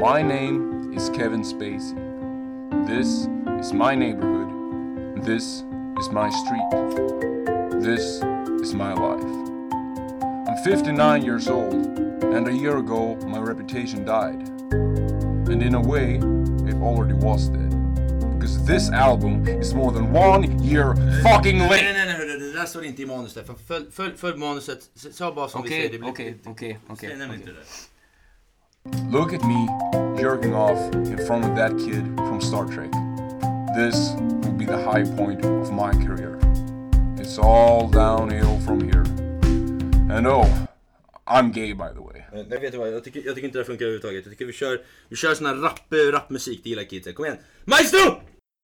My name is Kevin Spacey. This is my neighborhood. This is my street. This is my life. I'm 59 years old, and a year ago my reputation died. And in a way, it already was dead. Because this album is more than one year fucking late. nej, nej, nej, det där står inte i manus där. Följ, följ, följ manuset, S- sa bara som vi säger. Okej, det blir- okej, okej, okej. Säg nämligen inte det där. Look at me jerking off in front of that kid from Star Trek. This will be the high point of my career. It's all downhill from here. And oh, I'm gay by the way. Nej, vet du vad? Jag tycker, jag tycker inte det funkar överhuvudtaget. Jag tycker vi kör, vi kör sån här rap, rapmusik. Det gillar kidsen. Kom igen. Maestro!